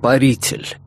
Паритель.